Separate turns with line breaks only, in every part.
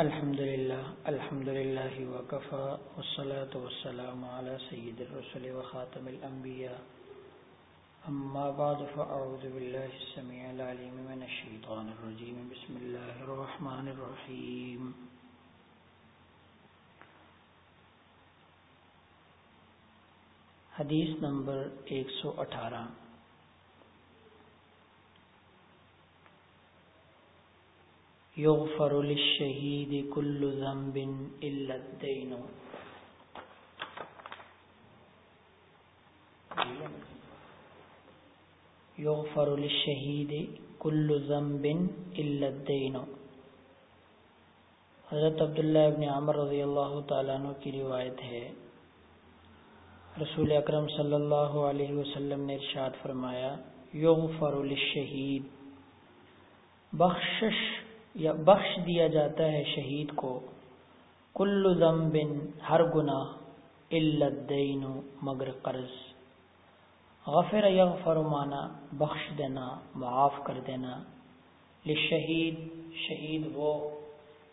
الحمد لله الحمد لله وكفى والصلاة والسلام على سيد الرسل وخاتم الأنبياء اما بعد، فاعوذ بالله السميع العليم من الشيطان الرجيم بسم الله الرحمن الرحيم حدیث نمبر 118 يغفر للشهيد كل ذنب إلا الدين. يغفر للشهيد كل ذنب إلا الدين. حضرت عبداللہ ابن عمر رضی اللہ تعالیٰ عنہ کی روایت ہے۔ رسول اکرم صلی اللہ علیہ وسلم نے ارشاد فرمایا، یغفر للشہید، بخشش یا بخش دیا جاتا ہے شہید کو، کل ذنب ہر گناہ الدین، مگر قرض۔ غفر یغفر مانا، بخش دینا، معاف کر دینا۔ لشہید، شہید وہ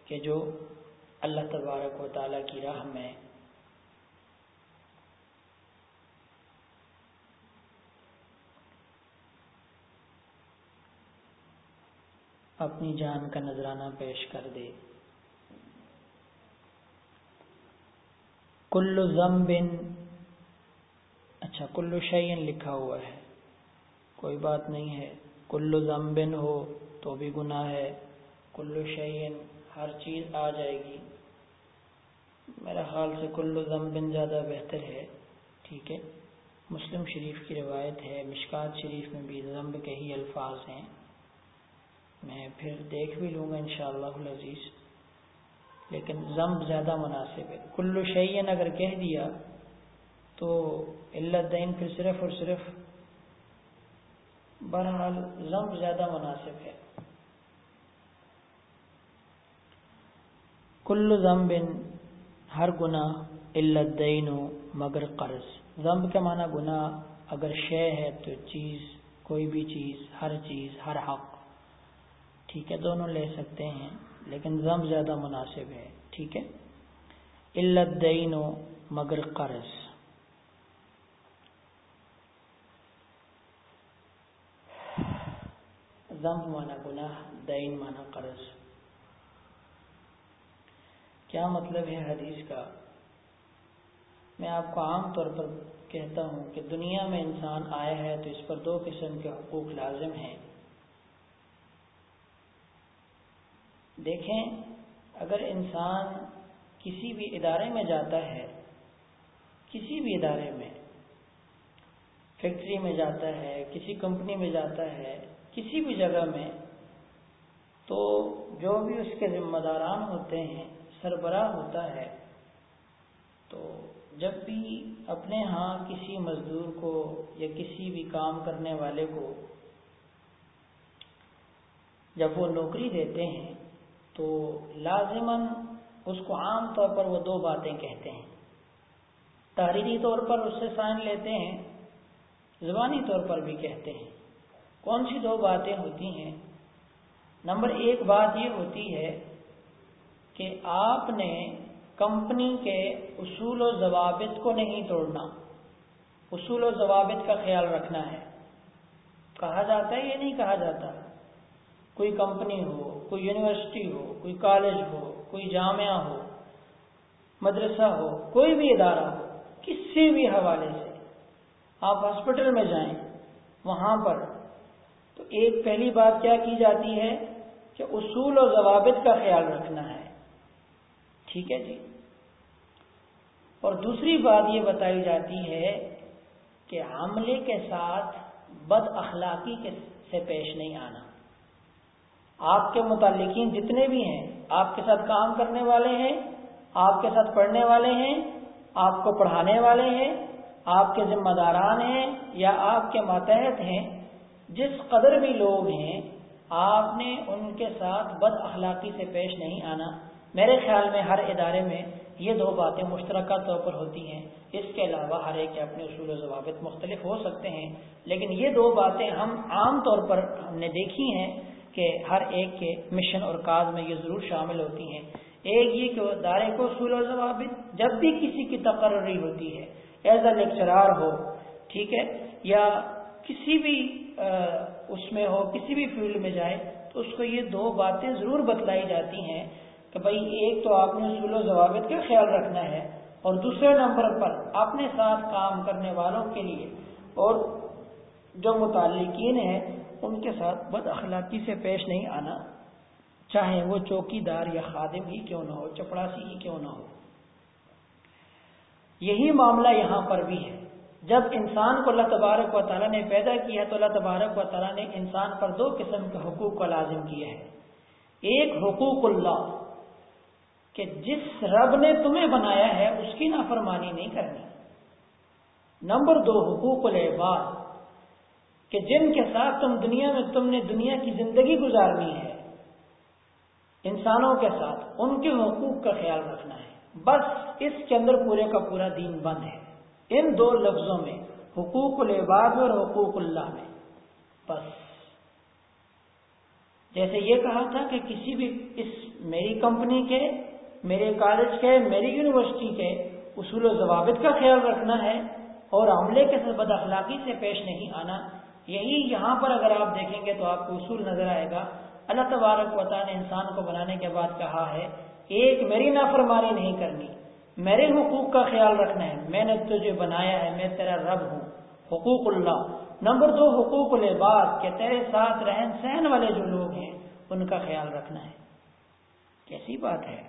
کہ جو اللہ تبارک و تعالیٰ کی راہ میں اپنی جان کا نذرانہ پیش کر دے۔ کل بن اچھا کلو شعین لکھا ہوا ہے۔ کوئی بات نہیں ہے۔ کلو بن ہو تو بھی گناہ ہے۔ کلو شعین ہر چیز آ جائے گی۔ میرا خیال سے کلو بن زیادہ بہتر ہے۔ ٹھیک ہے۔ مسلم شریف کی روایت ہے، مشکات شریف میں بھی ضمب کے ہی الفاظ ہیں۔ میں پھر دیکھ بھی لوں گا انشاءاللہ العزیز۔ لیکن ضم زیادہ مناسب ہے۔ کلو شعین اگر کہہ دیا تو اللہ دین پھر صرف اور صرف بہرحال ضم زیادہ مناسب ہے۔ کل ضم بن ہر گناہ اللہ دین مگر قرض۔ ضم کا معنی گناہ، اگر شے ہے تو چیز، کوئی بھی چیز، ہر چیز، ہر حق۔ ٹھیک ہے، دونوں لے سکتے ہیں، لیکن ضم زیادہ مناسب ہے، ٹھیک ہے؟ علت دین مگر قرض۔ ضم مانا گناہ، دین مانا قرض۔ کیا مطلب ہے حدیث کا؟ میں آپ کو عام طور پر کہتا ہوں کہ دنیا میں انسان آیا ہے تو اس پر دو قسم کے حقوق لازم ہیں۔ دیکھیں، اگر انسان کسی بھی ادارے میں جاتا ہے، کسی بھی ادارے میں، فیکٹری میں جاتا ہے، کسی کمپنی میں جاتا ہے، کسی بھی جگہ میں، تو جو بھی اس کے ذمہ داران ہوتے ہیں، سربراہ ہوتا ہے، تو جب بھی اپنے ہاں کسی مزدور کو یا کسی بھی کام کرنے والے کو جب وہ نوکری دیتے ہیں تو لازماً اس کو عام طور پر وہ دو باتیں کہتے ہیں۔ تحریری طور پر اس سے سائن لیتے ہیں، زبانی طور پر بھی کہتے ہیں۔ کون سی دو باتیں ہوتی ہیں؟ نمبر ایک بات یہ ہوتی ہے کہ آپ نے کمپنی کے اصول و ضوابط کو نہیں توڑنا۔ اصول و ضوابط کا خیال رکھنا ہے۔ کہا جاتا ہے یہ نہیں کہا جاتا؟ کوئی کمپنی ہو کوئی یونیورسٹی ہو، کوئی کالج ہو، کوئی جامعہ ہو، مدرسہ ہو، کوئی بھی ادارہ ہو، کسی بھی حوالے سے آپ ہاسپٹل میں جائیں وہاں پر، تو ایک پہلی بات کیا کی جاتی ہے کہ اصول و ضوابط کا خیال رکھنا ہے۔ ٹھیک ہے جی؟ اور دوسری بات یہ بتائی جاتی ہے کہ عملے کے ساتھ بد اخلاقی سے پیش نہیں آنا۔ آپ کے متعلقین جتنے بھی ہیں، آپ کے ساتھ کام کرنے والے ہیں، آپ کے ساتھ پڑھنے والے ہیں، آپ کو پڑھانے والے ہیں، آپ کے ذمہ داران ہیں یا آپ کے ماتحت ہیں، جس قدر بھی لوگ ہیں، آپ نے ان کے ساتھ بد اخلاقی سے پیش نہیں آنا۔ میرے خیال میں ہر ادارے میں یہ دو باتیں مشترکہ طور پر ہوتی ہیں۔ اس کے علاوہ ہر ایک کے اپنے اصول و ضوابط مختلف ہو سکتے ہیں، لیکن یہ دو باتیں ہم عام طور پر ہم نے دیکھی ہیں۔ کہ ہر ایک کے مشن اور کاز میں یہ ضرور شامل ہوتی ہیں۔ ایک یہ کہ دارے کو اصول و ضوابط جب بھی کسی کی تقرری ہوتی ہے، ایز اے لیکچرار ہو، ٹھیک ہے، یا کسی بھی اس میں ہو، کسی بھی فیلڈ میں جائے، تو اس کو یہ دو باتیں ضرور بتلائی جاتی ہیں کہ بھائی ایک تو آپ نے اصول و ضوابط کا خیال رکھنا ہے اور دوسرے نمبر پر اپنے ساتھ کام کرنے والوں کے لیے اور جو متعلقین ہیں ان کے ساتھ بد اخلاقی سے پیش نہیں آنا، چاہے وہ چوکی دار یا خادم ہی کیوں نہ ہو، چپڑاسی ہی کیوں نہ ہو۔ یہی معاملہ یہاں پر بھی ہے۔ جب انسان کو اللہ تبارک و تعالیٰ نے پیدا کیا تو اللہ تبارک و تعالیٰ نے انسان پر دو قسم کے حقوق کو لازم کیا ہے ایک حقوق اللہ، کہ جس رب نے تمہیں بنایا ہے، اس کی نافرمانی نہیں کرنی۔ نمبر دو، حقوق العباد۔ کہ جن کے ساتھ تم دنیا میں تم نے دنیا کی زندگی گزارنی ہے، انسانوں کے ساتھ ان کے حقوق کا خیال رکھنا ہے۔ بس اس کے اندر پورے کا پورا دین بند ہے۔ ان دو لفظوں میں، حقوق العباد اور حقوق اللہ میں۔ بس۔ جیسے یہ کہا تھا کہ کسی بھی اس میری کمپنی کے، میرے کالج کے، میری یونیورسٹی کے اصول و ضوابط کا خیال رکھنا ہے اور عملے کے ساتھ بد اخلاقی سے پیش نہیں آنا۔ یہی یہاں پر اگر آپ دیکھیں گے تو آپ کو اصول نظر آئے گا۔ اللہ تبارک وطا نے انسان کو بنانے کے بعد کہا ہے، ایک میری نافرمانی نہیں کرنی، میرے حقوق کا خیال رکھنا ہے، میں نے تجھے بنایا ہے، میں تیرا رب ہوں۔ حقوق اللہ۔ نمبر دو، حقوق العباد کہ تیرے ساتھ رہن سہن والے جو لوگ ہیں، ان کا خیال رکھنا ہے۔ کیسی بات ہے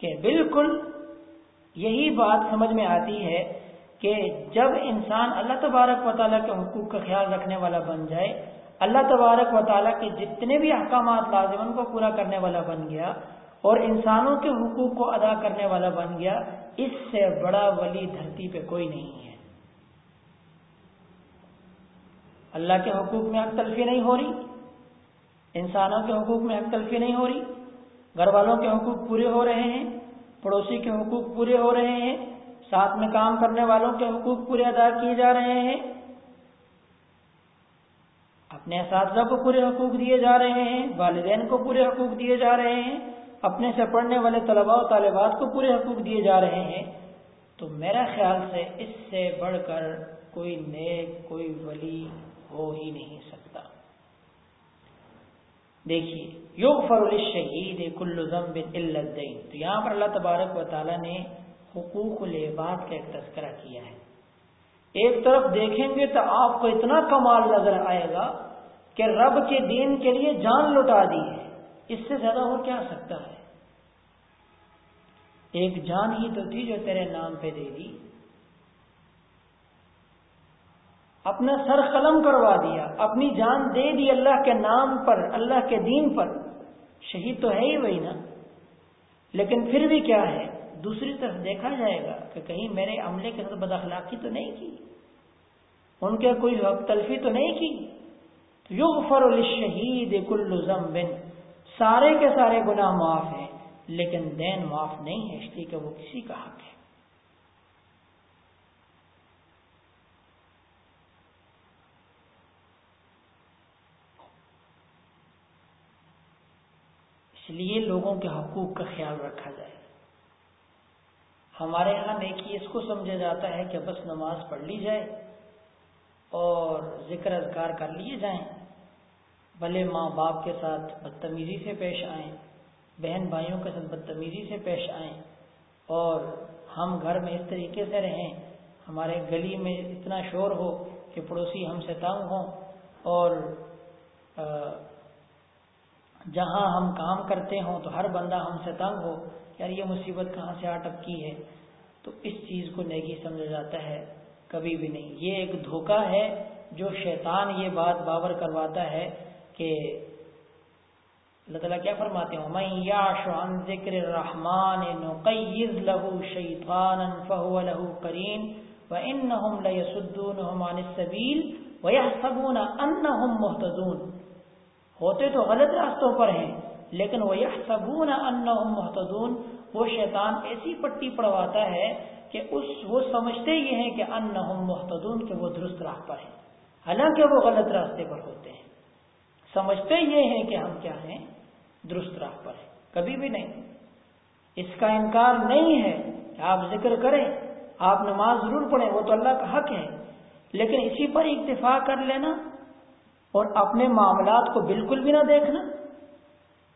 کہ بالکل یہی بات سمجھ میں آتی ہے کہ جب انسان اللہ تبارک و تعالیٰ کے حقوق کا خیال رکھنے والا بن جائے، اللہ تبارک و تعالیٰ کے جتنے بھی احکامات لازم کو پورا کرنے والا بن گیا اور انسانوں کے حقوق کو ادا کرنے والا بن گیا، اس سے بڑا ولی دھرتی پہ کوئی نہیں ہے۔ اللہ کے حقوق میں حق تلفی نہیں ہو رہی، انسانوں کے حقوق میں حق تلفی نہیں ہو رہی، گھر والوں کے حقوق پورے ہو رہے ہیں، پڑوسی کے حقوق پورے ہو رہے ہیں ساتھ میں کام کرنے والوں کے حقوق پورے ادا کیے جا رہے ہیں۔ اپنے اساتذہ کو پورے حقوق دیے جا رہے ہیں، والدین کو پورے حقوق دیے جا رہے ہیں، اپنے سے پڑھنے والے طلباء و طالبات کو پورے حقوق دیے جا رہے ہیں۔ تو میرا خیال سے اس سے بڑھ کر کوئی نیک، کوئی ولی ہو ہی نہیں سکتا۔ دیکھیے یوگ فرول شہید کل الدین۔ تو یہاں پر اللہ تبارک و تعالیٰ نے حقوق العباد کا ایک تذکرہ کیا ہے۔ ایک طرف دیکھیں گے تو آپ کو اتنا کمال نظر آئے گا کہ رب کے دین کے لیے جان لٹا دی ہے۔ اس سے زیادہ ہو کیا سکتا ہے؟ ایک جان ہی تو تھی جو تیرے نام پہ دے دی۔ اپنا سر قلم کروا دیا، اپنی جان دے دی اللہ کے نام پر، اللہ کے دین پر۔ شہید تو ہے ہی وہی نا۔ لیکن پھر بھی کیا ہے؟ دوسری طرف دیکھا جائے گا کہ کہیں میرے عملے کے ساتھ بد اخلاقی تو نہیں کی، ان کے کوئی حق تلفی تو نہیں کی۔ یغفر للشہید کل ذنب سارے کے سارے گناہ معاف ہیں، لیکن دین معاف نہیں ہے، اس لیے کہ وہ کسی کا حق ہے۔ اس لیے لوگوں کے حقوق کا خیال رکھا جائے۔ ہمارے یہاں نیکی اس کو سمجھا جاتا ہے کہ بس نماز پڑھ لی جائے اور ذکر اذکار کر لیے جائیں۔ بھلے ماں باپ کے ساتھ بدتمیزی سے پیش آئیں، بہن بھائیوں کے ساتھ بدتمیزی سے پیش آئیں اور ہم گھر میں اس طریقے سے رہیں، ہمارے گلی میں اتنا شور ہو کہ پڑوسی ہم سے تنگ ہوں اور جہاں ہم کام کرتے ہوں تو ہر بندہ ہم سے تنگ ہو۔ یار یہ مصیبت کہاں سے آٹک کی ہے، تو اس چیز کو نیکی سمجھا جاتا ہے، کبھی بھی نہیں۔ یہ ایک دھوکہ ہے جو شیطان یہ بات باور کرواتا ہے کہ اللہ تعالیٰ کیا فرماتے ہیں؟ میں یاش عن ذکر الرحمن نقیز له شیطانا فهو له قرین وانهم ليسدونهم عن السبيل ويحسبون انهم مهتدون۔ ہوتے تو غلط راستوں پر ہیں لیکن وہ یحسبون انهم مهتدون، وہ شیطان ایسی پٹی پڑواتا ہے کہ اس، وہ سمجھتے یہ ہیں کہ انهم مهتدون کہ وہ درست راہ پر ہیں۔ حالانکہ وہ غلط راستے پر ہوتے ہیں۔ سمجھتے یہ ہیں کہ ہم کیا ہیں؟ درست راہ پر ہے کبھی بھی نہیں۔ اس کا انکار نہیں ہے کہ آپ ذکر کریں، آپ نماز ضرور پڑھیں، وہ تو اللہ کا حق ہے۔ لیکن اسی پر اکتفا کر لینا اور اپنے معاملات کو بالکل بھی نہ دیکھنا۔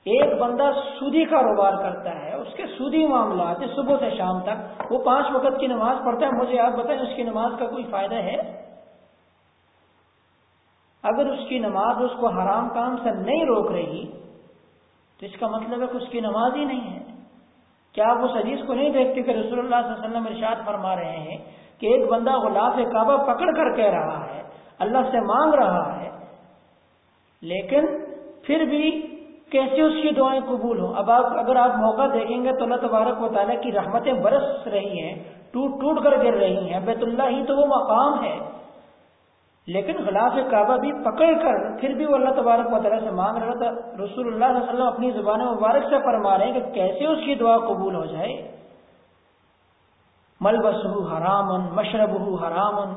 ایک بندہ سودی کاروبار کرتا ہے، اس کے سودی معاملات صبح سے شام تک، وہ پانچ وقت کی نماز پڑھتا ہے، مجھے آپ بتائیں، اس کی نماز کا کوئی فائدہ ہے؟ اگر اس کی نماز اس کو حرام کام سے نہیں روک رہی، تو اس کا مطلب ہے کہ اس کی نماز ہی نہیں ہے۔ کیا آپ اس حدیث کو نہیں دیکھتے کہ رسول اللہ صلی اللہ علیہ وسلم ارشاد فرما رہے ہیں کہ ایک بندہ غلاف کعبہ پکڑ کر کہہ رہا ہے، اللہ سے مانگ رہا ہے، لیکن پھر بھی کیسے اس کی دعائیں قبول ہوں؟ اب آپ اگر آپ موقع دیکھیں گے تو اللہ تبارک و تعالیٰ کی رحمتیں برس رہی ہیں، ٹوٹ ٹوٹ کر گر رہی ہیں۔ بیت اللہ ہی تو وہ مقام ہے۔ لیکن غلاف کعبہ بھی پکڑ کر پھر بھی وہ اللہ تبارک و تعالیٰ سے مانگ رہا تھا۔ رسول اللہ صلی اللہ علیہ وسلم اپنی زبان مبارک سے فرما رہے ہیں کہ کیسے اس کی دعا قبول ہو جائے؟ ملبس ہو حرام مشرب ہو حرام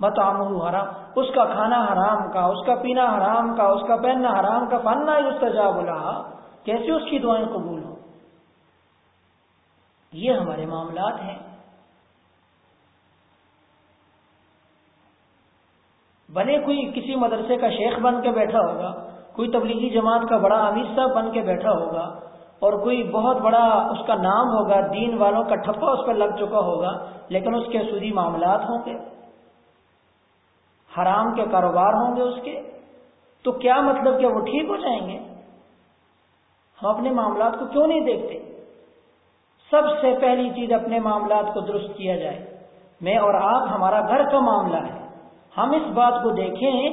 متام ہو حرام۔ اس کا کھانا حرام کا، اس کا پینا حرام کا، اس کا پہننا حرام کا فننا استجاب اللہ کیسے اس کی دعائیں قبول ہوں؟ یہ ہمارے معاملات ہیں۔ بنے کوئی کسی مدرسے کا شیخ بن کے بیٹھا ہوگا، کوئی تبلیغی جماعت کا بڑا امیر صاحب بن کے بیٹھا ہوگا، اور کوئی بہت بڑا اس کا نام ہوگا، دین والوں کا ٹھپا اس پر لگ چکا ہوگا، لیکن اس کے سودی معاملات ہوں گے۔ حرام کے کاروبار ہوں گے اس کے، تو کیا مطلب کہ وہ ٹھیک ہو جائیں گے؟ ہم اپنے معاملات کو کیوں نہیں دیکھتے؟ سب سے پہلی چیز اپنے معاملات کو درست کیا جائے۔ میں اور آپ، ہمارا گھر کا معاملہ ہے۔ ہم اس بات کو دیکھیں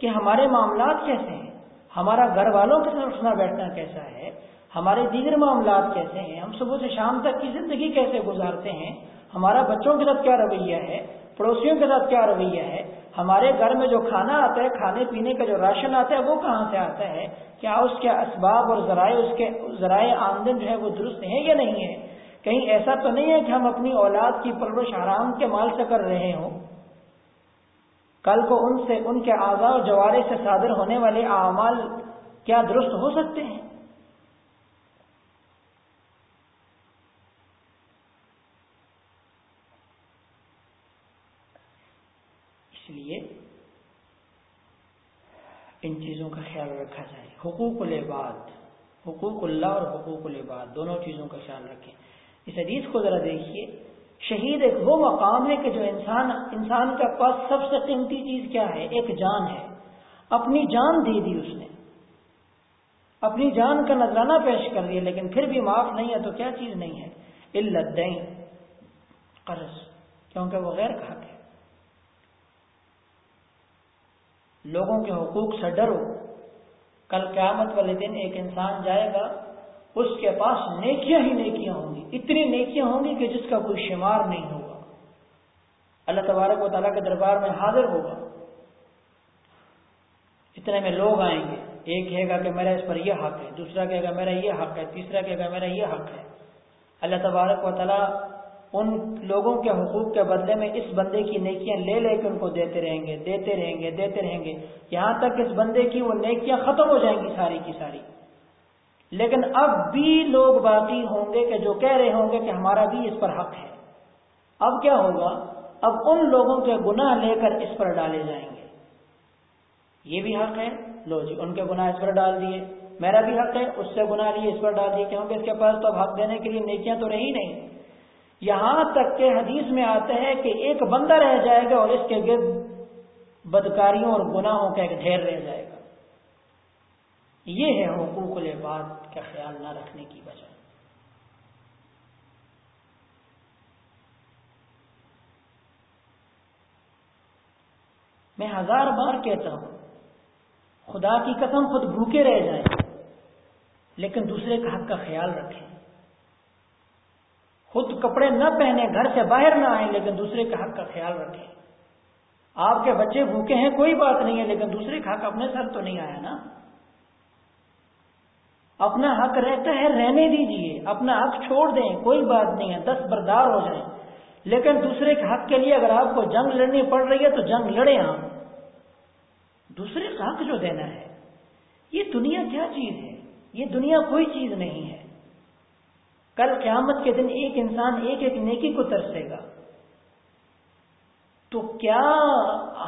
کہ ہمارے معاملات کیسے ہیں؟ ہمارا گھر والوں کے ساتھ اٹھنا بیٹھنا کیسا ہے؟ ہمارے دیگر معاملات کیسے ہیں؟ ہم صبح سے شام تک کی زندگی کیسے گزارتے ہیں؟ ہمارا بچوں کے ساتھ کیا رویہ ہے؟ پڑوسیوں کے ساتھ کیا رویہ ہے؟ ہمارے گھر میں جو کھانا آتا ہے، کھانے پینے کا جو راشن آتا ہے، وہ کہاں سے آتا ہے؟ کیا اس کے اسباب اور ذرائع، اس کے ذرائع آمدن جو ہے وہ درست ہیں یا نہیں ہے کہیں ایسا تو نہیں ہے کہ ہم اپنی اولاد کی پرورش حرام کے مال سے کر رہے ہوں؟ کل کو ان سے، ان کے اعضاء اور جوارے سے صادر ہونے والے اعمال کیا درست ہو سکتے ہیں اس لیے کا خیال رکھا جائے۔ حقوق العباد، حقوق اللہ اور حقوق العباد، دونوں چیزوں کا خیال رکھیں۔ اس حدیث کو ذرا دیکھیے۔ شہید ایک وہ مقام ہے کہ جو انسان انسان کے پاس سب سے قیمتی چیز کیا ہے؟ ایک جان ہے۔ اپنی جان دے دی اس نے۔ اپنی جان کا نذرانہ پیش کر دیا لیکن پھر بھی معاف نہیں ہے تو کیا چیز نہیں ہے؟ الدین، قرض، کیونکہ وہ غیر حق ہے۔ لوگوں کے حقوق سے ڈرو۔ کل قیامت والے دن ایک انسان جائے گا، اس کے پاس نیکیاں ہی نیکیاں ہوں گی، اتنی نیکیاں ہوں گی کہ جس کا کوئی شمار نہیں ہوگا۔ اللہ تبارک و تعالیٰ کے دربار میں حاضر ہوگا۔ اتنے میں لوگ آئیں گے، ایک کہے گا کہ میرا اس پر یہ حق ہے، دوسرا کہے گا میرا یہ حق ہے، تیسرا کہے گا میرا یہ حق ہے۔ اللہ تبارک و تعالیٰ ان لوگوں کے حقوق کے بدلے میں اس بندے کی نیکیاں لے لے کے ان کو دیتے رہیں گے، دیتے رہیں گے، دیتے رہیں گے۔ یہاں تک اس بندے کی وہ نیکیاں ختم ہو جائیں گی ساری کی ساری۔ لیکن اب بھی لوگ باقی ہوں گے کہ جو کہہ رہے ہوں گے کہ ہمارا بھی اس پر حق ہے۔ اب کیا ہوگا؟ اب ان لوگوں کے گناہ لے کر اس پر ڈالے جائیں گے۔ یہ بھی حق ہے؟ لو جی ان کے گناہ اس پر ڈال دیے۔ میرا بھی حق ہے، اس سے گناہ لیے اس پر ڈال دیے۔ کیونکہ اس کے پاس تو اب حق دینے کے لیے نیکیاں تو رہی نہیں۔ یہاں تک کہ حدیث میں آتے ہیں کہ ایک بندہ رہ جائے گا اور اس کے گرد بدکاریوں اور گناہوں کا ایک ڈھیر رہ جائے گا۔ یہ ہے حقوق العباد کا خیال نہ رکھنے کی وجہ۔ میں ہزار بار کہتا ہوں، خدا کی قسم خود بھوکے رہ جائیں، لیکن دوسرے کا حق کا خیال رکھیں۔ خود کپڑے نہ پہنے، گھر سے باہر نہ آئیں، لیکن دوسرے کا حق کا خیال رکھیں۔ آپ کے بچے بھوکے ہیں، کوئی بات نہیں ہے، لیکن دوسرے کا حق اپنے سر تو نہیں آیا نا؟ اپنا حق رہتا ہے، رہنے دیجیے۔ اپنا حق چھوڑ دیں، کوئی بات نہیں ہے دس بردار ہو جائیں۔ لیکن دوسرے کے حق کے لیے اگر آپ کو جنگ لڑنی پڑ رہی ہے تو جنگ لڑیں آپ۔ دوسرے کا حق جو دینا ہے، یہ دنیا کیا چیز ہے؟ یہ دنیا کوئی چیز نہیں ہے۔ کل قیامت کے دن ایک انسان ایک ایک نیکی کو ترسے گا۔ تو کیا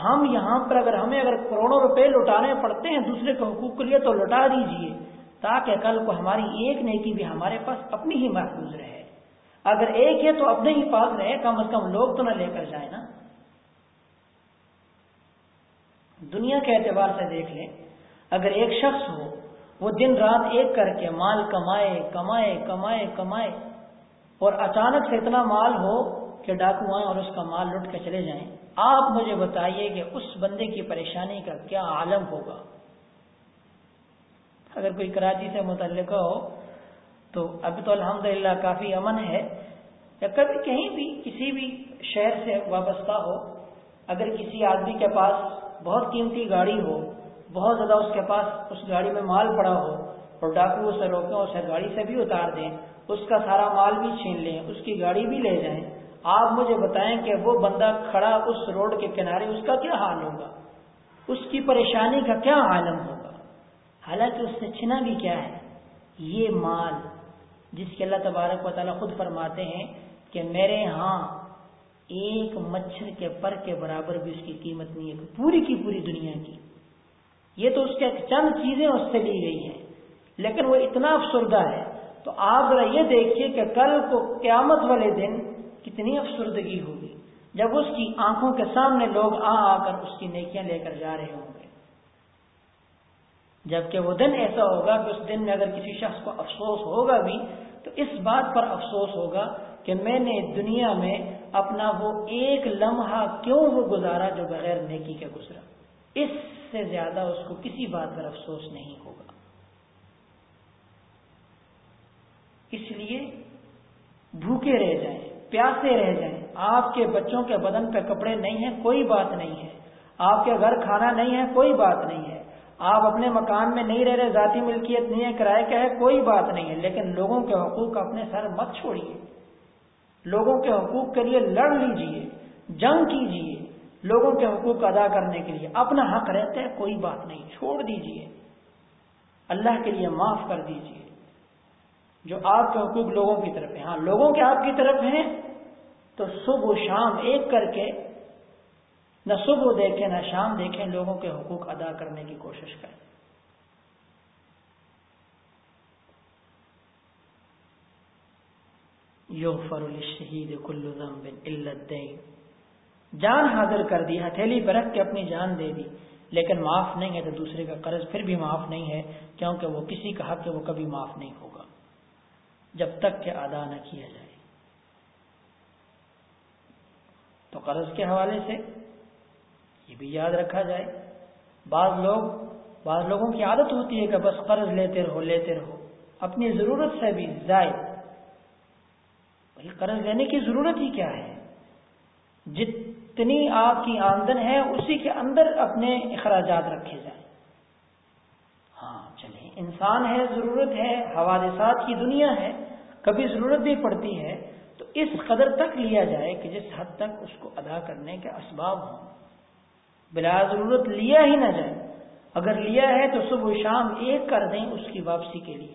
ہم یہاں پر اگر ہمیں اگر کروڑوں روپے لوٹانے پڑتے ہیں دوسرے کے حقوق کے لیے تو لوٹا دیجیے، تاکہ کل کو ہماری ایک نیکی بھی ہمارے پاس اپنی ہی محفوظ رہے۔ اگر ایک ہے تو اپنے ہی پاس رہے، کم از کم لوگ تو نہ لے کر جائیں نا۔ دنیا کے اعتبار سے دیکھ لیں، اگر ایک شخص ہو وہ دن رات ایک کر کے مال کمائے کمائے کمائے کمائے۔ اور اچانک سے اتنا مال ہو کہ ڈاکو آئیں اور اس کا مال لٹ کے چلے جائیں۔ آپ مجھے بتائیے کہ اس بندے کی پریشانی کا کیا عالم ہوگا؟ اگر کوئی کراچی سے متعلقہ ہو، تو ابھی تو الحمدللہ کافی امن ہے۔ یا کبھی کہیں بھی، کسی بھی شہر سے وابستہ ہو، اگر کسی آدمی کے پاس بہت قیمتی گاڑی ہو بہت زیادہ اس کے پاس اس گاڑی میں مال پڑا ہو، اور ڈاکو اسے روکیں اسے گاڑی سے بھی اتار دیں، اس کا سارا مال بھی چھین لیں، اس کی گاڑی بھی لے جائیں۔ آپ مجھے بتائیں کہ وہ بندہ کھڑا اس روڈ کے کنارے اس کا کیا حال ہوگا؟ اس کی پریشانی کا کیا عالم ہوگا؟ حالانکہ اس نے چھنا بھی کیا ہے، یہ مال، جس کے اللہ تبارک و تعالیٰ خود فرماتے ہیں کہ میرے ہاں ایک مچھر کے پر کے برابر بھی اس کی قیمت نہیں ہے، پوری کی پوری دنیا کی۔ یہ تو اس کے چند چیزیں اس سے لی گئی ہیں۔ لیکن وہ اتنا افسردہ ہے۔ تو آپ ذرا یہ دیکھیے کہ کل کو قیامت والے دن کتنی افسردگی ہوگی۔ جب اس کی آنکھوں کے سامنے لوگ آ آ کر اس کی نیکیاں لے کر جا رہے ہوں گے۔ جبکہ وہ دن ایسا ہوگا کہ اس دن میں اگر کسی شخص کو افسوس ہوگا بھی، تو اس بات پر افسوس ہوگا کہ میں نے دنیا میں اپنا وہ ایک لمحہ کیوں وہ گزارا جو بغیر نیکی کے گزرا۔ اس سے زیادہ اس کو کسی بات پر افسوس نہیں ہوگا۔ اس لیے بھوکے رہ جائیں، پیاسے رہ جائیں۔ آپ کے بچوں کے بدن پہ کپڑے نہیں ہیں، کوئی بات نہیں ہے۔ آپ کے گھر کھانا نہیں ہے، کوئی بات نہیں ہے۔ آپ اپنے مکان میں نہیں رہ رہے، ذاتی ملکیت نہیں ہے، کرائے کا ہے، کوئی بات نہیں ہے۔ لیکن لوگوں کے حقوق اپنے سر مت چھوڑیے۔ لوگوں کے حقوق کے لیے لڑ لیجیے، جنگ کیجیے۔ لوگوں کے حقوق ادا کرنے کے لیے اپنا حق رہتا ہے، کوئی بات نہیں۔ چھوڑ دیجیے۔ اللہ کے لیے معاف کر دیجیے۔ جو آپ کے حقوق لوگوں کی طرف ہیں۔ ہاں لوگوں کے آپ کی طرف ہیں تو صبح و شام ایک کر کے نہ صبح دیکھیں، نہ شام دیکھیں، لوگوں کے حقوق ادا کرنے کی کوشش کریں۔ یو فر الشہید کل علت جان حاضر کر دی، ہتھیلی برکھ کے اپنی جان دے دی۔ لیکن معاف نہیں ہے تو دوسرے کا قرض پھر بھی معاف نہیں ہے، کیونکہ وہ کسی کا حق ہے، وہ کبھی معاف نہیں ہوگا۔ جب تک کہ ادا نہ کیا جائے۔ تو قرض کے حوالے سے یہ بھی یاد رکھا جائے۔ بعض لوگ، بعض لوگوں کی عادت ہوتی ہے کہ بس قرض لیتے رہو لیتے رہو۔ اپنی ضرورت سے بھی زائد۔ قرض لینے کی ضرورت ہی کیا ہے؟ جتنی آپ کی آمدن ہے، اسی کے اندر اپنے اخراجات رکھے جائیں۔ ہاں چلیں۔ انسان ہے، ضرورت ہے حوادثات کی دنیا ہے، کبھی ضرورت بھی پڑتی ہے۔ تو اس قدر تک لیا جائے کہ جس حد تک اس کو ادا کرنے کے اسباب ہوں۔ بلا ضرورت لیا ہی نہ جائے۔ اگر لیا ہے تو صبح شام ایک کر دیں اس کی واپسی کے لیے۔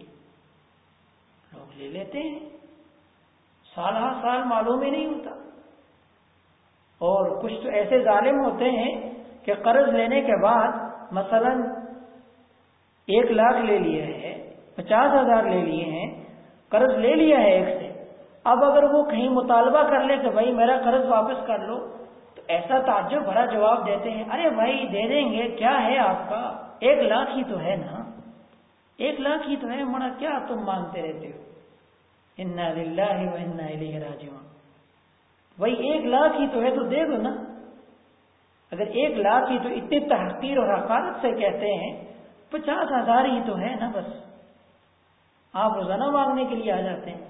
لوگ لے لیتے ہیں۔ سال ہر سال معلوم ہی نہیں ہوتا۔ اور کچھ تو ایسے ظالم ہوتے ہیں کہ قرض لینے کے بعد مثلا ایک لاکھ لے لیا ہے پچاس ہزار لے لیے ہیں، قرض لے لیا ہے ایک سے۔ اب اگر وہ کہیں مطالبہ کر لے کہ بھائی میرا قرض واپس کر لو، تو ایسا تعجب بھرا جواب دیتے ہیں، ارے بھائی دے دیں گے، کیا ہے آپ کا؟ ایک لاکھ ہی تو ہے نا۔ ایک لاکھ ہی تو ہے، مڑا کیا تم مانتے رہتے ہو؟ راجیواں بھائی ایک لاکھ ہی تو ہے تو دے دو نا۔ اگر ایک لاکھ ہی تو اتنی تحقیر اور حقارت سے کہتے ہیں، پچاس ہزار ہی تو ہے نا بس۔ آپ روزانہ مانگنے کے لیے آ جاتے ہیں۔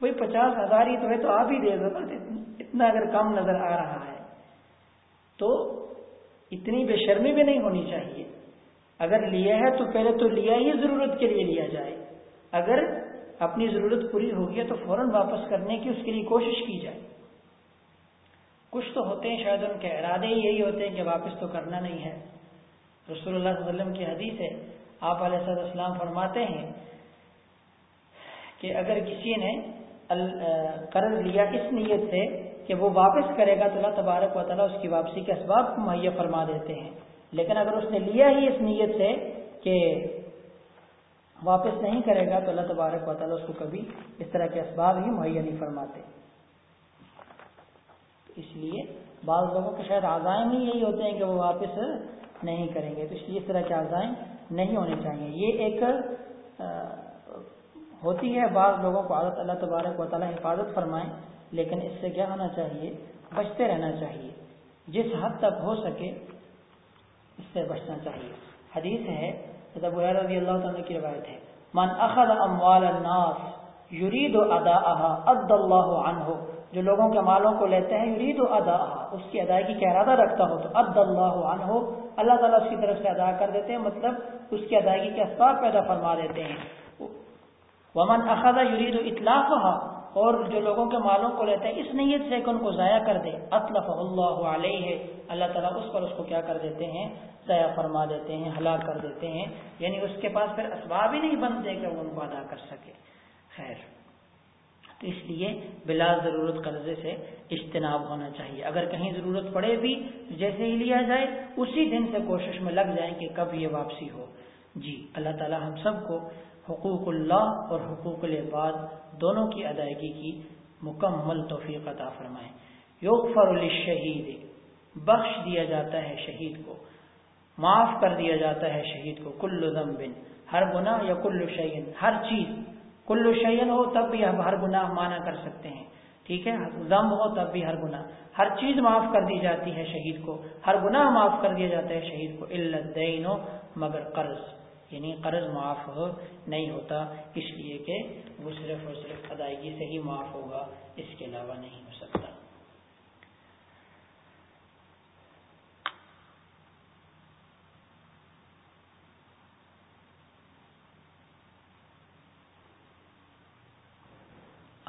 کوئی پچاس ہزار ہی تو ہے تو آپ ہی دے دو اتنا اگر کم نظر آ رہا ہے، تو اتنی بے شرمی بھی نہیں ہونی چاہیے۔ اگر لیا ہے تو پہلے تو لیا ہی ضرورت کے لیے لیا جائے۔ اگر اپنی ضرورت پوری ہوگی تو فوراً واپس کرنے کی اس کے لیے کوشش کی جائے۔ کچھ تو ہوتے ہیں شاید ان کے ارادے ہی یہی ہوتے ہیں کہ واپس تو کرنا نہیں ہے۔ رسول اللہ صلی اللہ علیہ وسلم کی حدیث ہے، آپ علیہ السلام فرماتے ہیں کہ اگر کسی نے قرض لیا اس نیت سے کہ وہ واپس کرے گا تو اللہ تبارک و تعالیٰ اس کی واپسی کے اسباب کو مہیا فرما دیتے ہیں۔ لیکن اگر اس نے لیا ہی اس نیت سے کہ واپس نہیں کرے گا تو اللہ تبارک و تعالیٰ اس کو کبھی اس طرح کے اسباب ہی مہیا نہیں فرماتے۔ اس لیے بعض لوگوں کے شاید آزائم ہی یہی ہوتے ہیں کہ وہ واپس نہیں کریں گے۔ تو اس لیے اس طرح کے آزائم نہیں ہونے چاہیے۔ یہ ایک ہوتی ہے۔ بعض لوگوں کو عادت اللہ تبارک و تعالیٰ حفاظت فرمائیں لیکن اس سے کیا ہونا چاہیے؟ بچتے رہنا چاہیے۔ جس حد تک ہو سکے، اس سے بچنا چاہیے۔ حدیث ہے رضی اللہ تعالیٰ کی روایت ہے، من اخذ اموال الناس یرید ادا اد اللہ عنہ جو لوگوں کے مالوں کو لیتے ہیں، یرید ادا اس کی ادائیگی کا ارادہ رکھتا ہو، تو اد اللہ عنہ، اللہ تعالیٰ اس کی طرف سے ادا کر دیتے ہیں مطلب اس کی ادائیگی کے اسباب پیدا فرما دیتے ہیں۔ ومن اخذ یرید اطلاق اور جو لوگوں کے مالوں کو لیتے ہیں، اس نیت سے کہ ان کو ضائع کر دے۔ اطلف اللہ علیہ اللہ تعالیٰ اس پر اس کو کیا کر دیتے ہیں؟ ضائع فرما دیتے ہیں، ہلاک کر دیتے ہیں۔ یعنی اس کے پاس پھر اسباب ہی نہیں بنتے کہ وہ ان کو ادا کر سکے۔ خیر۔ تو اس لیے بلا ضرورت قرضے سے اجتناب ہونا چاہیے۔ اگر کہیں ضرورت پڑے بھی، جیسے ہی لیا جائے، اسی دن سے کوشش میں لگ جائیں کہ کب یہ واپسی ہو۔ جی اللہ تعالیٰ ہم سب کو حقوق اللہ اور حقوق العباد دونوں کی ادائیگی کی مکمل توفیق عطا فرمائیں یغفر للشہید، بخش دیا جاتا ہے شہید کو۔ معاف کر دیا جاتا ہے شہید کو۔ کل ذنب، ہر گناہ یا کل شعین ہر چیز کل شعین ہو تب بھی ہم ہر گناہ مانا کر سکتے ہیں۔ ٹھیک ہے؟ ضم ہو تب بھی ہر گناہ۔ ہر چیز معاف کر دی جاتی ہے شہید کو۔ ہر گناہ معاف کر دیا جاتا ہے شہید کو۔ علت دین مگر قرض۔ یعنی قرض معاف نہیں ہوتا۔ اس لیے کہ وہ صرف اور صرف ادائیگی سے ہی معاف ہوگا۔ اس کے علاوہ نہیں ہو سکتا۔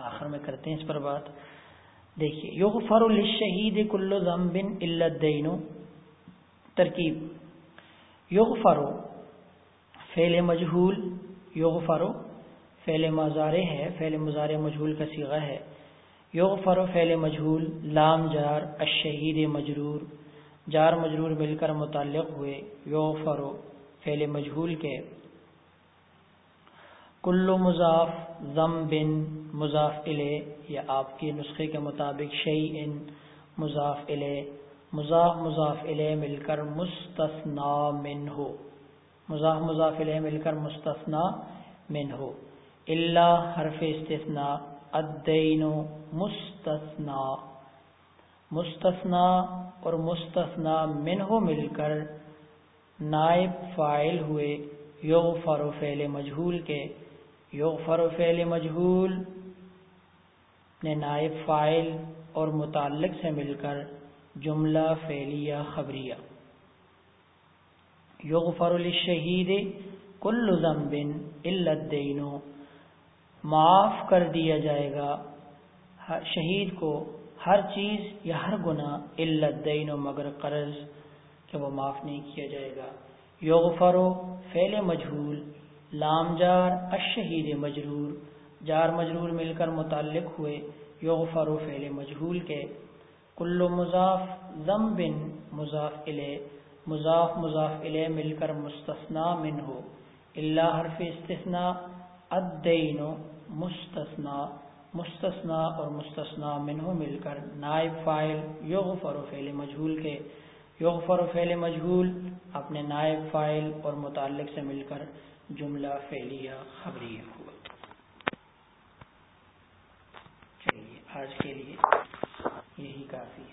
آخر میں کرتے ہیں اس پر بات۔ دیکھیے یوگ فر الشہید کلو ضمبن الدین۔ ترکیب یوگ فرو فعل مجہول۔ یوگ فرو فعل مزارے ہے، فعل مزار مجہول کا سیغہ ہے۔ یوگ فرو فعل مجہول، لام، جار اشہید مجرور۔ جار مجرور مل کر متعلق ہوئے۔ یوگ فرو فعل مجہول کے۔ کلو مضاف ضم بن مضاف عل یا آپ کے نسخے کے مطابق شعی ان مضاف عل مضاف مضاف عل مل کر مستثنا من ہو مضاف مضاف علیہ مل کر مستثنا من ہو اللہ حرف استثنا الدین مستثنا مستثنا اور مستثنا من ہو مل کر نائب فائل ہوئے یوگ فرو فعل مجہول کے یوگ فرو فعل مجہول نے نائب فائل اور متعلق سے مل کر جملہ فعلیہ خبریہ۔ یغفر للشہید کل ذنب الا الدین۔ معاف کر دیا جائے گا شہید کو ہر چیز یا ہر گناہ الا الدین، مگر قرض کہ وہ معاف نہیں کیا جائے گا۔ یغفر فعل مجہول لام جار الشہید مجرور، جار مجرور مل کر متعلق ہوئے یغفر فعل مجہول کے۔ کل مضاف ذنب مضاف الیہ، مضاف مضاف علیہ مل کر مستثنا من ہو۔ اللہ حرف استثناء، الدین مستثنا مستثنا اور مستثنا من ہو مل کر نائب فائل یغفر و فعل مجہول کے۔ یغفر و فعل مجہول اپنے نائب فائل اور متعلق سے مل کر جملہ فعلیہ خبریہ ہوا۔ چلیے آج کے لیے یہی کافی ہے۔